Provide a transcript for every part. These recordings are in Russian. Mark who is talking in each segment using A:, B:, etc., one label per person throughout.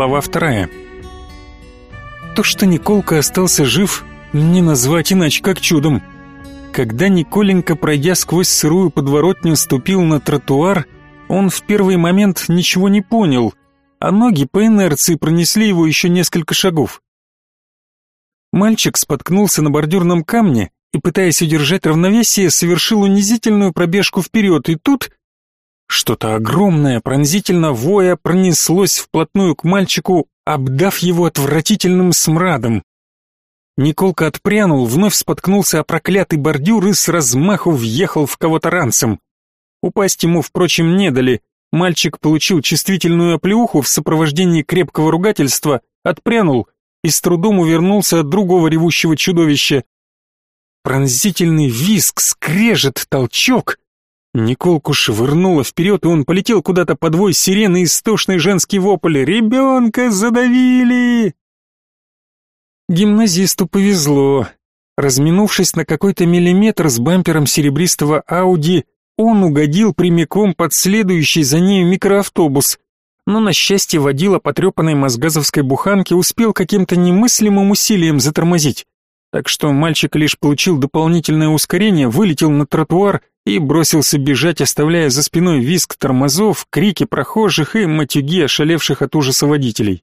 A: Глава вторая. То, что Николка остался жив, не назвать иначе как чудом. Когда Николенька, пройдя сквозь сырую подворотню, ступил на тротуар, он в первый момент ничего не понял, а ноги по инерции пронесли его еще несколько шагов. Мальчик споткнулся на бордюрном камне и, пытаясь удержать равновесие, совершил унизительную пробежку вперед, и тут что-то огромное, пронзительно воя, пронеслось вплотную к мальчику, обдав его отвратительным смрадом. Николка отпрянул, вновь споткнулся о проклятый бордюр и с размаху въехал в кого-то ранцем. Упасть ему, впрочем, не дали. Мальчик получил чувствительную оплеуху в сопровождении крепкого ругательства, отпрянул и с трудом увернулся от другого ревущего чудовища. Пронзительный визг, скрежет, толчок, Николку швырнуло вперед, и он полетел куда-то под вой сирены и истошный женский вопль «Ребенка задавили!». Гимназисту повезло. Разминувшись на какой-то миллиметр с бампером серебристого Ауди, он угодил прямиком под следующий за ней микроавтобус, но на счастье водила потрепанной мозгазовской буханки успел каким-то немыслимым усилием затормозить. Так что мальчик лишь получил дополнительное ускорение, вылетел на тротуар и бросился бежать, оставляя за спиной визг тормозов, крики прохожих и матюги ошалевших от ужаса водителей.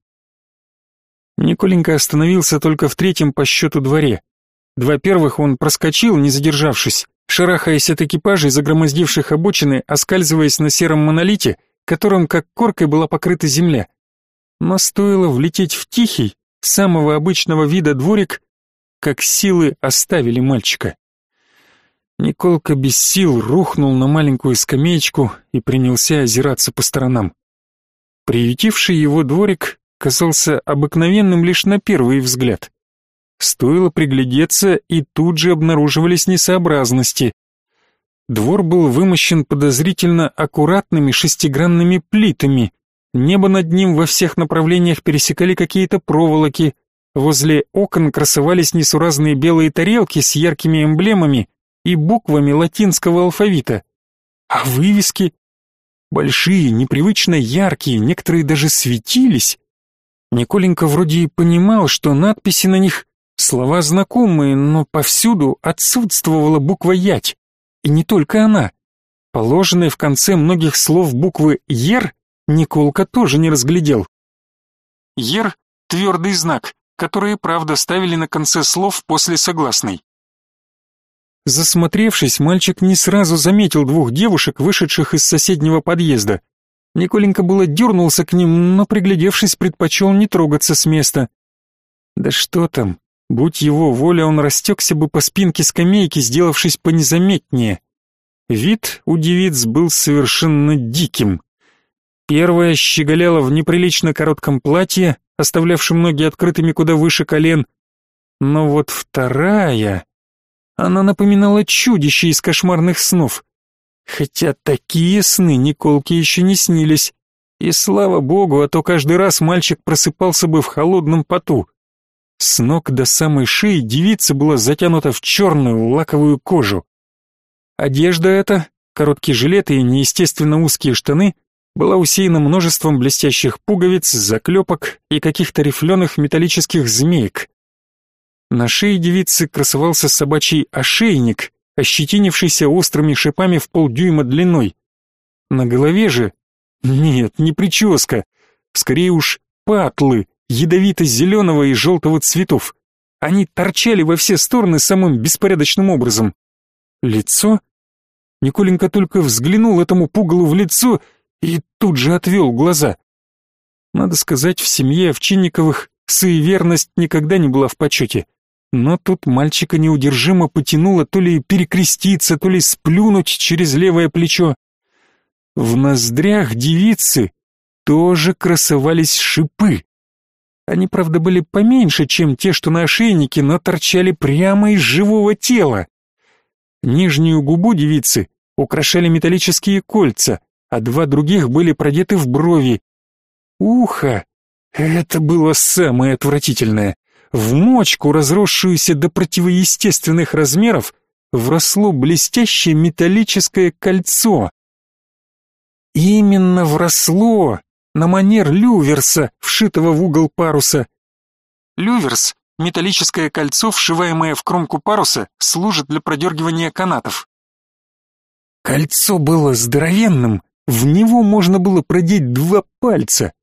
A: Николенька остановился только в третьем по счету дворе. Два первых он проскочил, не задержавшись, шарахаясь от экипажей, загромоздивших обочины, оскальзываясь на сером монолите, которым как коркой была покрыта земля. Но стоило влететь в тихий, самого обычного вида дворик, как силы оставили мальчика. Николка без сил рухнул на маленькую скамеечку и принялся озираться по сторонам. Приютивший его дворик казался обыкновенным лишь на первый взгляд. Стоило приглядеться, и тут же обнаруживались несообразности. Двор был вымощен подозрительно аккуратными шестигранными плитами, небо над ним во всех направлениях пересекали какие-то проволоки, возле окон красовались несуразные белые тарелки с яркими эмблемами, и буквами латинского алфавита. А вывески? Большие, непривычно яркие, некоторые даже светились. Николенька вроде и понимал, что надписи на них слова знакомые, но повсюду отсутствовала буква «ять». И не только она. Положенные в конце многих слов буквы «ер» Николка тоже не разглядел. «Ер» — твердый знак, который, правда, ставили на конце слов после согласной. Засмотревшись, мальчик не сразу заметил двух девушек, вышедших из соседнего подъезда. Николенька было дернулся к ним, но, приглядевшись, предпочел не трогаться с места. Да что там, будь его воля, он растекся бы по спинке скамейки, сделавшись понезаметнее. Вид у девиц был совершенно диким. Первая щеголяла в неприлично коротком платье, оставлявшем ноги открытыми куда выше колен, но вот вторая... Она напоминала чудище из кошмарных снов. Хотя такие сны Николке еще не снились. И слава богу, а то каждый раз мальчик просыпался бы в холодном поту. С ног до самой шеи девица была затянута в черную лаковую кожу. Одежда эта, короткие жилеты и неестественно узкие штаны, была усеяна множеством блестящих пуговиц, заклепок и каких-то рифленых металлических змеек. На шее девицы красовался собачий ошейник, ощетинившийся острыми шипами в полдюйма длиной. На голове же... Нет, не прическа. Скорее уж патлы, ядовито-зеленого и желтого цветов. Они торчали во все стороны самым беспорядочным образом. Лицо? Николенька только взглянул этому пугалу в лицо и тут же отвел глаза. Надо сказать, в семье Овчинниковых суеверность никогда не была в почете. Но тут мальчика неудержимо потянуло то ли перекреститься, то ли сплюнуть через левое плечо. В ноздрях девицы тоже красовались шипы. Они, правда, были поменьше, чем те, что на ошейнике, но торчали прямо из живого тела. Нижнюю губу девицы украшали металлические кольца, а два других были продеты в брови. Ухо! Это было самое отвратительное. В мочку, разросшуюся до противоестественных размеров, вросло блестящее металлическое кольцо. Именно вросло, на манер люверса, вшитого в угол паруса. Люверс — металлическое кольцо, вшиваемое в кромку паруса, служит для продергивания канатов. Кольцо было здоровенным, в него можно было продеть два пальца.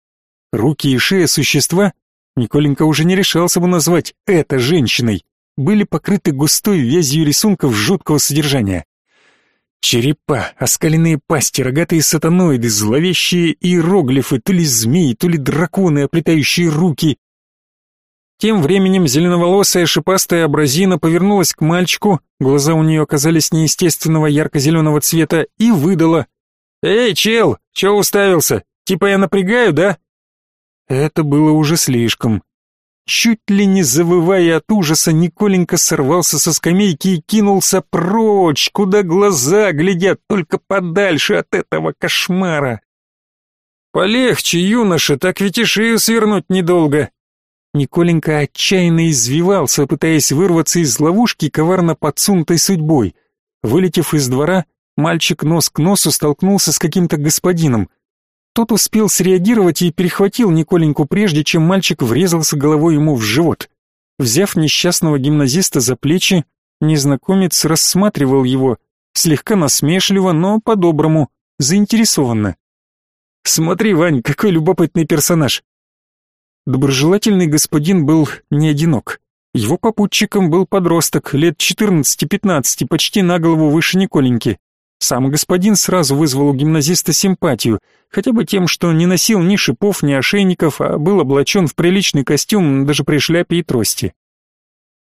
A: Руки и шея существа, Николенька уже не решался бы назвать это женщиной, были покрыты густой вязью рисунков жуткого содержания. Черепа, оскаленные пасти, рогатые сатаноиды, зловещие иероглифы, то ли змеи, то ли драконы, оплетающие руки. Тем временем зеленоволосая шипастая абразина повернулась к мальчику, глаза у нее оказались неестественного ярко-зеленого цвета, и выдала. «Эй, чел, чё уставился? Типа я напрягаю, да?» Это было уже слишком. Чуть ли не завывая от ужаса, Николенька сорвался со скамейки и кинулся прочь, куда глаза глядят, только подальше от этого кошмара. «Полегче, юноша, так ведь и шею свернуть недолго», Николенька отчаянно извивался, пытаясь вырваться из ловушки, коварно подсунутой судьбой. Вылетев из двора, мальчик нос к носу столкнулся с каким-то господином. Тот успел среагировать и перехватил Николеньку прежде, чем мальчик врезался головой ему в живот. Взяв несчастного гимназиста за плечи, незнакомец рассматривал его, слегка насмешливо, но по-доброму, заинтересованно. «Смотри, Вань, какой любопытный персонаж. Доброжелательный господин был не одинок. Его попутчиком был подросток, лет 14-15, почти на голову выше Николеньки. Сам господин сразу вызвал у гимназиста симпатию, хотя бы тем, что не носил ни шипов, ни ошейников, а был облачен в приличный костюм даже при шляпе и трости.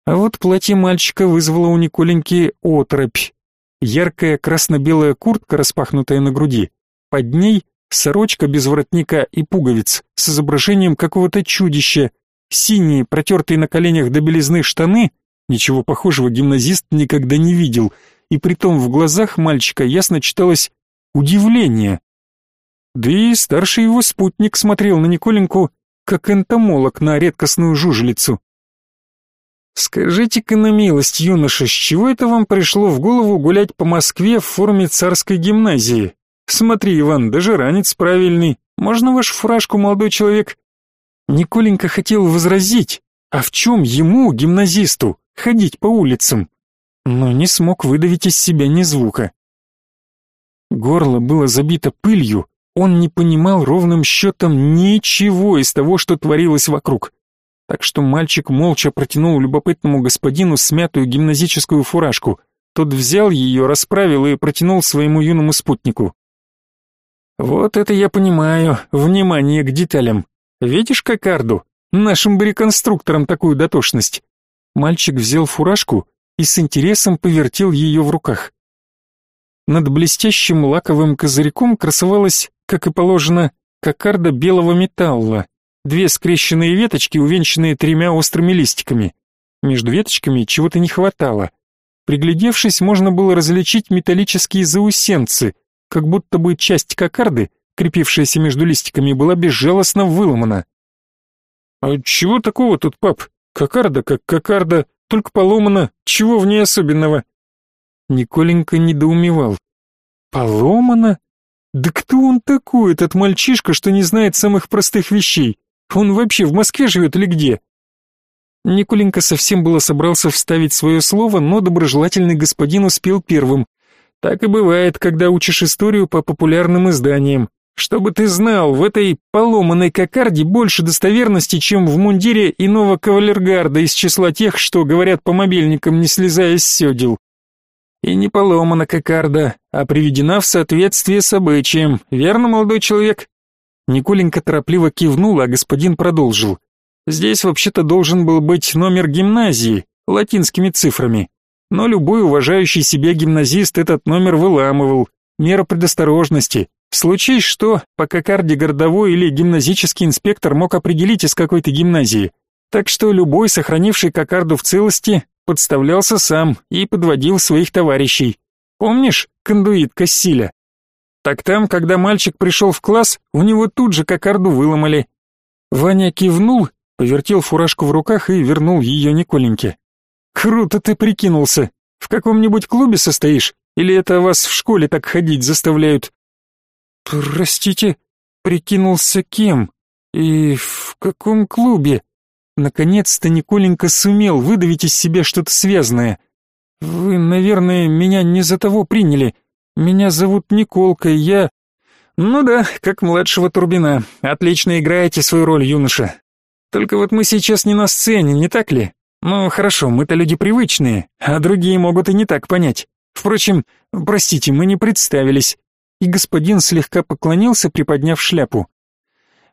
A: А вот платье мальчика вызвало у Николеньки отропь. Яркая красно-белая куртка, распахнутая на груди. Под ней сорочка без воротника и пуговиц с изображением какого-то чудища, синие, протертые на коленях до белизны штаны, ничего похожего гимназист никогда не видел, и притом в глазах мальчика ясно читалось удивление. Да и старший его спутник смотрел на Николеньку, как энтомолог на редкостную жужелицу. «Скажите-ка на милость, юноша, с чего это вам пришло в голову гулять по Москве в форме царской гимназии?» Смотри, Иван, даже ранец правильный. Можно вашу фуражку, молодой человек? Николенька хотел возразить, а в чем ему, гимназисту, ходить по улицам? Но не смог выдавить из себя ни звука. Горло было забито пылью, он не понимал ровным счетом ничего из того, что творилось вокруг. Так что мальчик молча протянул любопытному господину смятую гимназическую фуражку. Тот взял ее, расправил и протянул своему юному спутнику. Вот это я понимаю, внимание к деталям. Видишь кокарду? Нашим бы реконструкторам такую дотошность. Мальчик взял фуражку и с интересом повертел ее в руках. Над блестящим лаковым козырьком красовалась, как и положено, кокарда белого металла, две скрещенные веточки, увенчанные тремя острыми листиками. Между веточками чего-то не хватало. Приглядевшись, можно было различить металлические заусенцы, как будто бы часть кокарды, крепившаяся между листиками, была безжалостно выломана. «А чего такого тут, пап? Кокарда как кокарда, только поломана, чего в ней особенного?» Николенька недоумевал. «Поломана? Да кто он такой, этот мальчишка, что не знает самых простых вещей? Он вообще в Москве живет или где?» Николенька совсем было собрался вставить свое слово, но доброжелательный господин успел первым. Так и бывает, когда учишь историю по популярным изданиям. Чтобы ты знал, в этой поломанной кокарде больше достоверности, чем в мундире иного кавалергарда из числа тех, что говорят по мобильникам, не слезая с седел. И не поломана кокарда, а приведена в соответствие с обычаем. Верно, молодой человек? Николенька торопливо кивнул, а господин продолжил. Здесь вообще-то должен был быть номер гимназии, латинскими цифрами но любой уважающий себя гимназист этот номер выламывал. Мера предосторожности. Случись что, по кокарде городовой или гимназический инспектор мог определить, из какой то гимназии. Так что любой, сохранивший кокарду в целости, подставлялся сам и подводил своих товарищей. Помнишь кондуит Кассиля? Так там, когда мальчик пришел в класс, у него тут же кокарду выломали. Ваня кивнул, повертел фуражку в руках и вернул ее Николеньке. Круто ты прикинулся. В каком-нибудь клубе состоишь? Или это вас в школе так ходить заставляют? Простите, прикинулся кем? И в каком клубе? Наконец-то Николенька сумел выдавить из себя что-то связанное. Вы, наверное, меня не за того приняли. Меня зовут Николка, я... Ну да, как младшего Турбина. Отлично играете свою роль, юноша. Только вот мы сейчас не на сцене, не так ли? Ну, хорошо, мы-то люди привычные, а другие могут и не так понять. Впрочем, простите, мы не представились. И господин слегка поклонился, приподняв шляпу.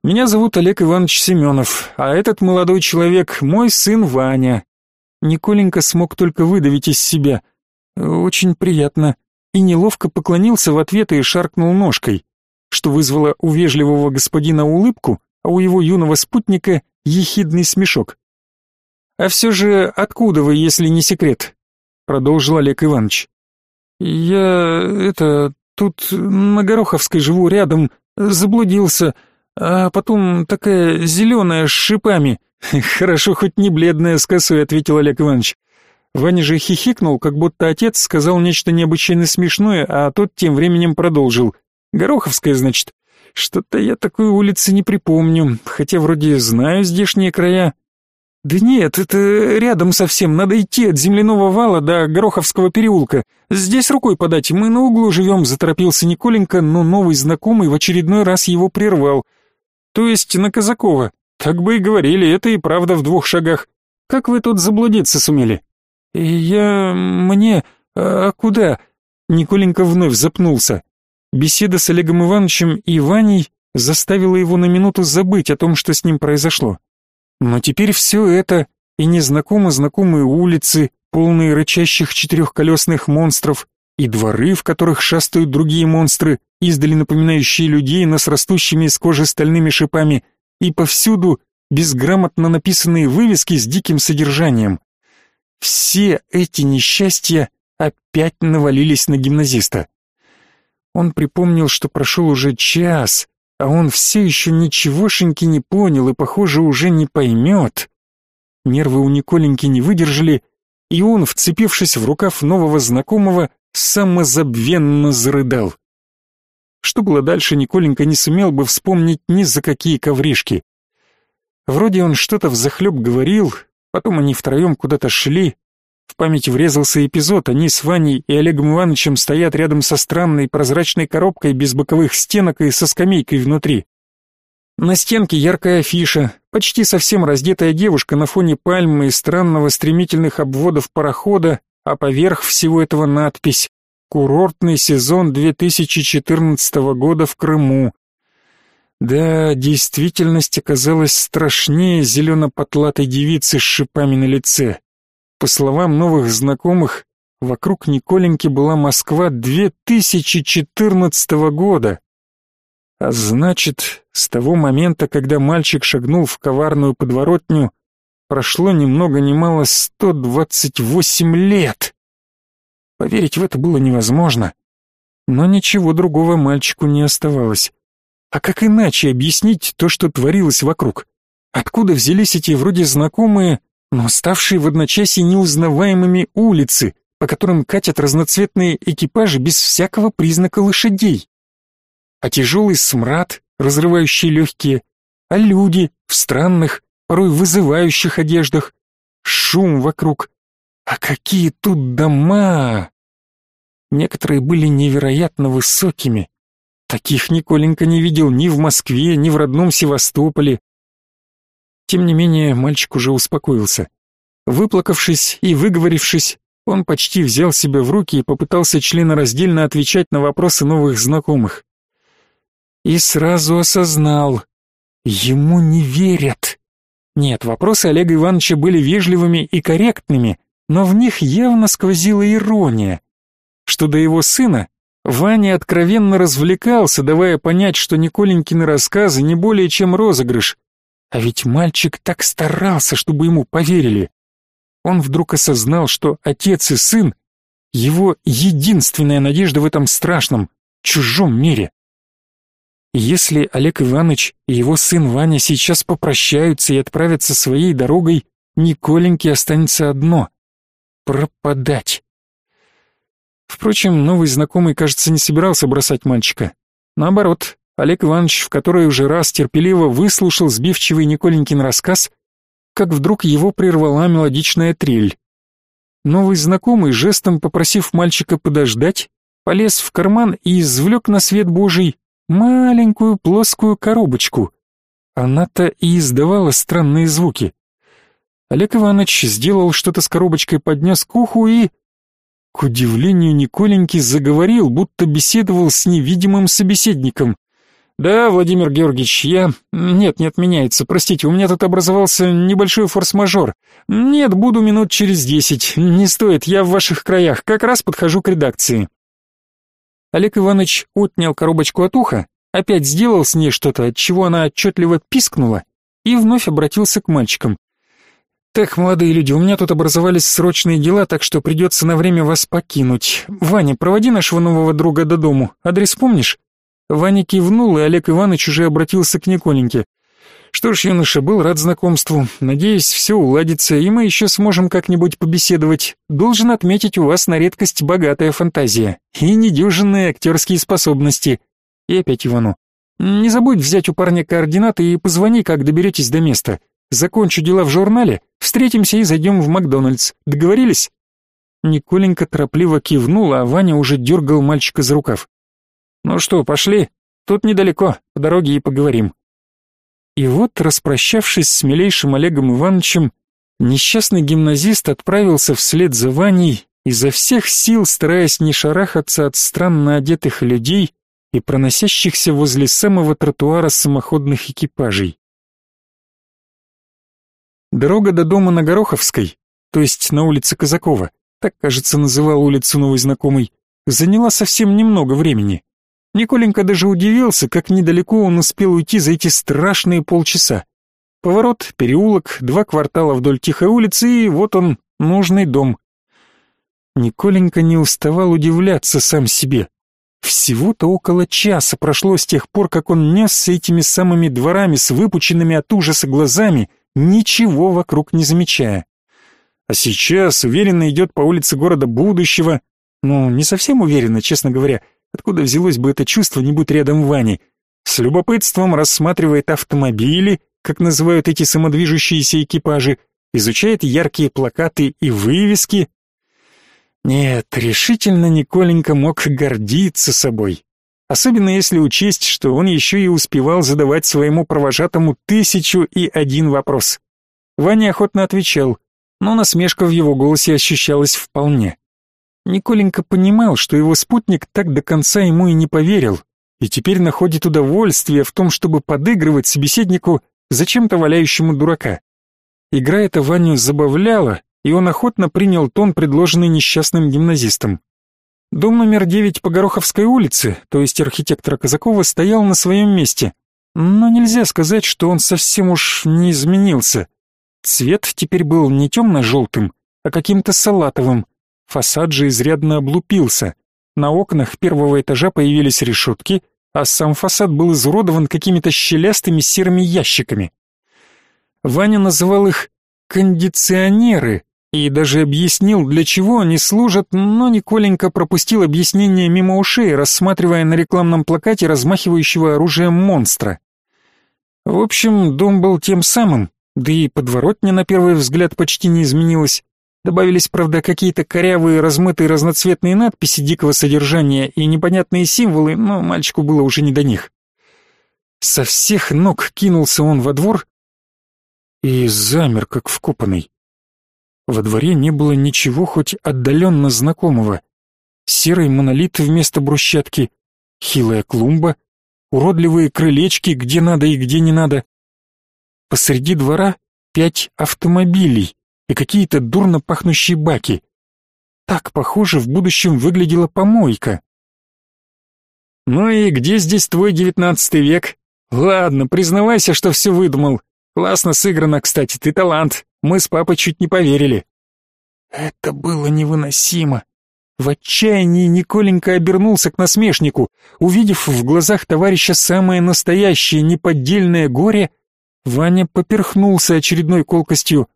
A: Меня зовут Олег Иванович Семенов, а этот молодой человек мой сын Ваня. Николенька смог только выдавить из себя. Очень приятно. И неловко поклонился в ответ и шаркнул ножкой, что вызвало у вежливого господина улыбку, а у его юного спутника ехидный смешок. «А все же откуда вы, если не секрет?» Продолжил Олег Иванович. «Я... это... тут на Гороховской живу рядом, заблудился, а потом такая зеленая с шипами. Хорошо, хоть не бледная с косой», — ответил Олег Иванович. Ваня же хихикнул, как будто отец сказал нечто необычайно смешное, а тот тем временем продолжил. «Гороховская, значит? Что-то я такой улицы не припомню, хотя вроде знаю здешние края». «Да нет, это рядом совсем, надо идти от земляного вала до Гороховского переулка. Здесь рукой подать, мы на углу живем», — заторопился Николенька, но новый знакомый в очередной раз его прервал. «То есть на Казакова? Так бы и говорили, это и правда в двух шагах. Как вы тут заблудиться сумели?» «Я... мне... А куда?» Николенька вновь запнулся. Беседа с Олегом Ивановичем и Ваней заставила его на минуту забыть о том, что с ним произошло. Но теперь все это и незнакомо знакомые улицы, полные рычащих четырехколесных монстров, и дворы, в которых шастают другие монстры, издали напоминающие людей, но с растущими из кожи стальными шипами, и повсюду безграмотно написанные вывески с диким содержанием. Все эти несчастья опять навалились на гимназиста. Он припомнил, что прошел уже час, а он все еще ничегошеньки не понял и, похоже, уже не поймет. Нервы у Николеньки не выдержали, и он, вцепившись в рукав нового знакомого, самозабвенно зарыдал. Что было дальше, Николенька не сумел бы вспомнить ни за какие ковришки. Вроде он что-то взахлеб говорил, потом они втроем куда-то шли, в память врезался эпизод, они с Ваней и Олегом Ивановичем стоят рядом со странной прозрачной коробкой без боковых стенок и со скамейкой внутри. На стенке яркая афиша, почти совсем раздетая девушка на фоне пальмы и странного стремительных обводов парохода, а поверх всего этого надпись «Курортный сезон 2014 года в Крыму». Да, действительность оказалась страшнее зелено-потлатой девицы с шипами на лице. По словам новых знакомых, вокруг Николеньки была Москва 2014 года. А значит, с того момента, когда мальчик шагнул в коварную подворотню, прошло ни много ни мало 128 лет. Поверить в это было невозможно. Но ничего другого мальчику не оставалось. А как иначе объяснить то, что творилось вокруг? Откуда взялись эти вроде знакомые, но ставшие в одночасье неузнаваемыми улицы, по которым катят разноцветные экипажи без всякого признака лошадей. А тяжелый смрад, разрывающий легкие, а люди в странных, порой вызывающих одеждах, шум вокруг. А какие тут дома! Некоторые были невероятно высокими. Таких Николенька не видел ни в Москве, ни в родном Севастополе, тем не менее, мальчик уже успокоился. Выплакавшись и выговорившись, он почти взял себя в руки и попытался членораздельно отвечать на вопросы новых знакомых. И сразу осознал, ему не верят. Нет, вопросы Олега Ивановича были вежливыми и корректными, но в них явно сквозила ирония. Что до его сына, Ваня откровенно развлекался, давая понять, что Николенькины рассказы не более чем розыгрыш, а ведь мальчик так старался, чтобы ему поверили. Он вдруг осознал, что отец и сын — его единственная надежда в этом страшном, чужом мире. если Олег Иванович и его сын Ваня сейчас попрощаются и отправятся своей дорогой, Николеньке останется одно — пропадать. Впрочем, новый знакомый, кажется, не собирался бросать мальчика. Наоборот, Олег Иванович в который уже раз терпеливо выслушал сбивчивый Николенькин рассказ, как вдруг его прервала мелодичная трель. Новый знакомый, жестом попросив мальчика подождать, полез в карман и извлек на свет Божий маленькую плоскую коробочку. Она-то и издавала странные звуки. Олег Иванович сделал что-то с коробочкой, поднес к уху и... К удивлению Николеньки заговорил, будто беседовал с невидимым собеседником. «Да, Владимир Георгиевич, я... Нет, не отменяется, простите, у меня тут образовался небольшой форс-мажор. Нет, буду минут через десять. Не стоит, я в ваших краях, как раз подхожу к редакции». Олег Иванович отнял коробочку от уха, опять сделал с ней что-то, от чего она отчетливо пискнула, и вновь обратился к мальчикам. «Так, молодые люди, у меня тут образовались срочные дела, так что придется на время вас покинуть. Ваня, проводи нашего нового друга до дому. Адрес помнишь?» Ваня кивнул, и Олег Иванович уже обратился к Николеньке. «Что ж, юноша, был рад знакомству. Надеюсь, все уладится, и мы еще сможем как-нибудь побеседовать. Должен отметить, у вас на редкость богатая фантазия и недюжинные актерские способности». И опять Ивану. «Не забудь взять у парня координаты и позвони, как доберетесь до места. Закончу дела в журнале, встретимся и зайдем в Макдональдс. Договорились?» Николенька торопливо кивнула, а Ваня уже дергал мальчика за рукав. «Ну что, пошли? Тут недалеко, по дороге и поговорим». И вот, распрощавшись с милейшим Олегом Ивановичем, несчастный гимназист отправился вслед за Ваней, изо всех сил стараясь не шарахаться от странно одетых людей и проносящихся возле самого тротуара самоходных экипажей. Дорога до дома на Гороховской, то есть на улице Казакова, так, кажется, называл улицу новый знакомый, заняла совсем немного времени. Николенька даже удивился, как недалеко он успел уйти за эти страшные полчаса. Поворот, переулок, два квартала вдоль тихой улицы, и вот он, нужный дом. Николенька не уставал удивляться сам себе. Всего-то около часа прошло с тех пор, как он несся этими самыми дворами с выпученными от ужаса глазами — ничего вокруг не замечая. А сейчас уверенно идет по улице города будущего, ну, не совсем уверенно, честно говоря, откуда взялось бы это чувство, не будь рядом Вани, с любопытством рассматривает автомобили, как называют эти самодвижущиеся экипажи, изучает яркие плакаты и вывески. Нет, решительно Николенька мог гордиться собой. Особенно если учесть, что он еще и успевал задавать своему провожатому тысячу и один вопрос. Ваня охотно отвечал, но насмешка в его голосе ощущалась вполне. Николенька понимал, что его спутник так до конца ему и не поверил, и теперь находит удовольствие в том, чтобы подыгрывать собеседнику, зачем-то валяющему дурака. Игра эта Ваню забавляла, и он охотно принял тон, предложенный несчастным гимназистом. Дом номер 9 по Гороховской улице, то есть архитектора Казакова, стоял на своем месте. Но нельзя сказать, что он совсем уж не изменился. Цвет теперь был не темно-желтым, а каким-то салатовым. Фасад же изрядно облупился. На окнах первого этажа появились решетки, а сам фасад был изуродован какими-то щелястыми серыми ящиками. Ваня называл их «кондиционеры», и даже объяснил, для чего они служат, но Николенька пропустил объяснение мимо ушей, рассматривая на рекламном плакате размахивающего оружием монстра. В общем, дом был тем самым, да и подворотня на первый взгляд почти не изменилась. Добавились, правда, какие-то корявые, размытые, разноцветные надписи дикого содержания и непонятные символы, но мальчику было уже не до них. Со всех ног кинулся он во двор и замер, как вкопанный. Во дворе не было ничего хоть отдаленно знакомого. Серый монолит вместо брусчатки, хилая клумба, уродливые крылечки где надо и где не надо. Посреди двора пять автомобилей и какие-то дурно пахнущие баки. Так, похоже, в будущем выглядела помойка. «Ну и где здесь твой девятнадцатый век? Ладно, признавайся, что все выдумал. Классно сыграно, кстати, ты талант. Мы с папой чуть не поверили. Это было невыносимо. В отчаянии Николенька обернулся к насмешнику. Увидев в глазах товарища самое настоящее неподдельное горе, Ваня поперхнулся очередной колкостью.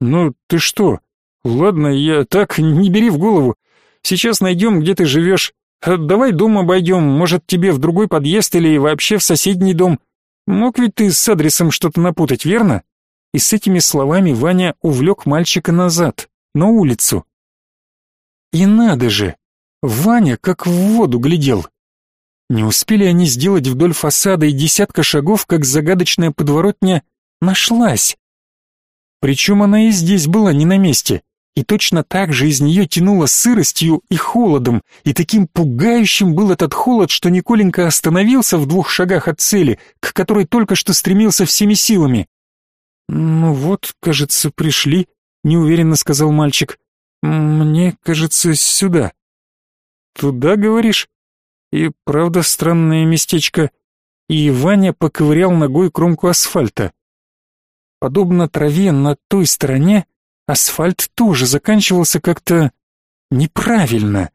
A: «Ну, ты что? Ладно, я так, не бери в голову. Сейчас найдем, где ты живешь. «Э, «Давай дом обойдем, может, тебе в другой подъезд или вообще в соседний дом. Мог ведь ты с адресом что-то напутать, верно?» И с этими словами Ваня увлек мальчика назад, на улицу. И надо же, Ваня как в воду глядел. Не успели они сделать вдоль фасада и десятка шагов, как загадочная подворотня нашлась. Причем она и здесь была не на месте, и точно так же из нее тянуло сыростью и холодом, и таким пугающим был этот холод, что Николенька остановился в двух шагах от цели, к которой только что стремился всеми силами. «Ну вот, кажется, пришли», — неуверенно сказал мальчик. «Мне кажется, сюда». «Туда, говоришь?» И правда странное местечко. И Ваня поковырял ногой кромку асфальта. Подобно траве на той стороне, асфальт тоже заканчивался как-то неправильно.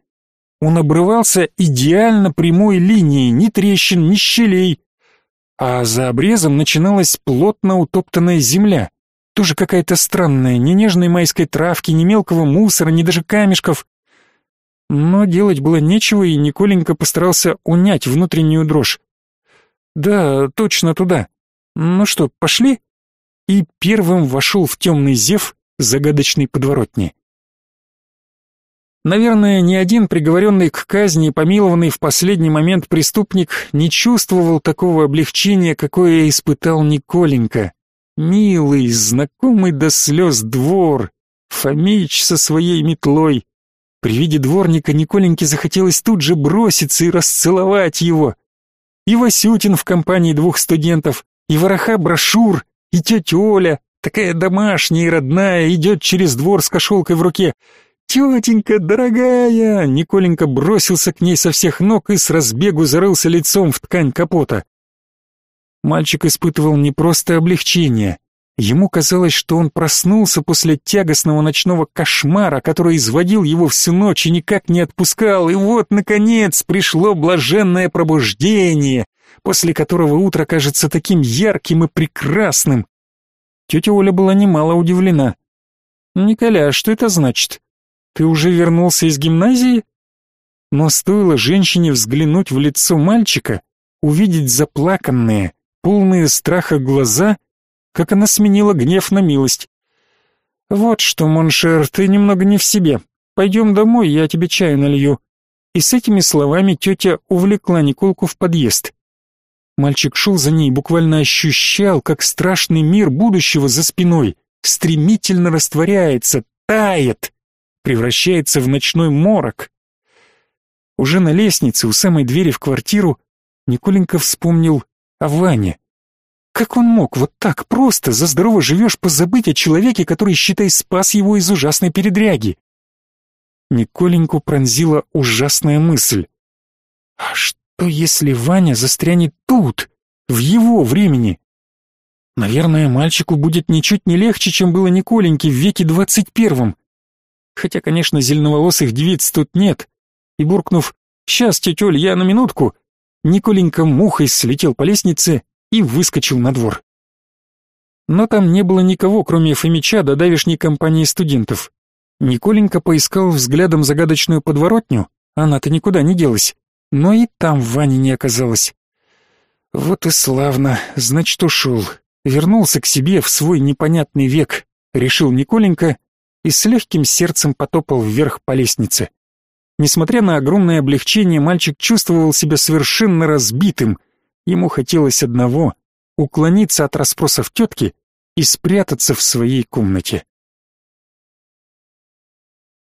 A: Он обрывался идеально прямой линией, ни трещин, ни щелей. А за обрезом начиналась плотно утоптанная земля. Тоже какая-то странная, ни нежной майской травки, ни мелкого мусора, ни даже камешков. Но делать было нечего, и Николенька постарался унять внутреннюю дрожь. «Да, точно туда. Ну что, пошли?» И первым вошел в темный зев загадочной подворотни. Наверное, ни один приговоренный к казни помилованный в последний момент преступник не чувствовал такого облегчения, какое испытал Николенька. Милый, знакомый до слез двор, Фомич со своей метлой, при виде дворника Николеньке захотелось тут же броситься и расцеловать его. И Васютин в компании двух студентов, и вороха брошюр, и тетя Оля, такая домашняя и родная, идет через двор с кошелкой в руке. «Тетенька, дорогая!» Николенька бросился к ней со всех ног и с разбегу зарылся лицом в ткань капота. Мальчик испытывал не просто облегчение, Ему казалось, что он проснулся после тягостного ночного кошмара, который изводил его всю ночь и никак не отпускал, и вот, наконец, пришло блаженное пробуждение, после которого утро кажется таким ярким и прекрасным. Тетя Оля была немало удивлена. «Николя, что это значит? Ты уже вернулся из гимназии?» Но стоило женщине взглянуть в лицо мальчика, увидеть заплаканные, полные страха глаза — как она сменила гнев на милость. «Вот что, mon cher, ты немного не в себе. Пойдем домой, я тебе чаю налью». И с этими словами тетя увлекла Николку в подъезд. Мальчик шел за ней, буквально ощущал, как страшный мир будущего за спиной стремительно растворяется, тает, превращается в ночной морок. Уже на лестнице у самой двери в квартиру Николенька вспомнил о Ване. Как он мог вот так просто, за здорово живешь, позабыть о человеке, который, считай, спас его из ужасной передряги? Николеньку пронзила ужасная мысль. А что, если Ваня застрянет тут, в его времени? Наверное, мальчику будет ничуть не легче, чем было Николеньке в веке двадцать первом. Хотя, конечно, зеленоволосых девиц тут нет. И буркнув «Сейчас, тетюль, я на минутку», Николенька мухой слетел по лестнице и выскочил на двор. Но там не было никого, кроме Фомича до давешней компании студентов. Николенька поискал взглядом загадочную подворотню, она-то никуда не делась, но и там Вани не оказалось. Вот и славно, значит, ушел. Вернулся к себе в свой непонятный век, решил Николенька и с легким сердцем потопал вверх по лестнице. Несмотря на огромное облегчение, мальчик чувствовал себя совершенно разбитым — Ему хотелось одного — уклониться от расспросов тетки и спрятаться в своей комнате.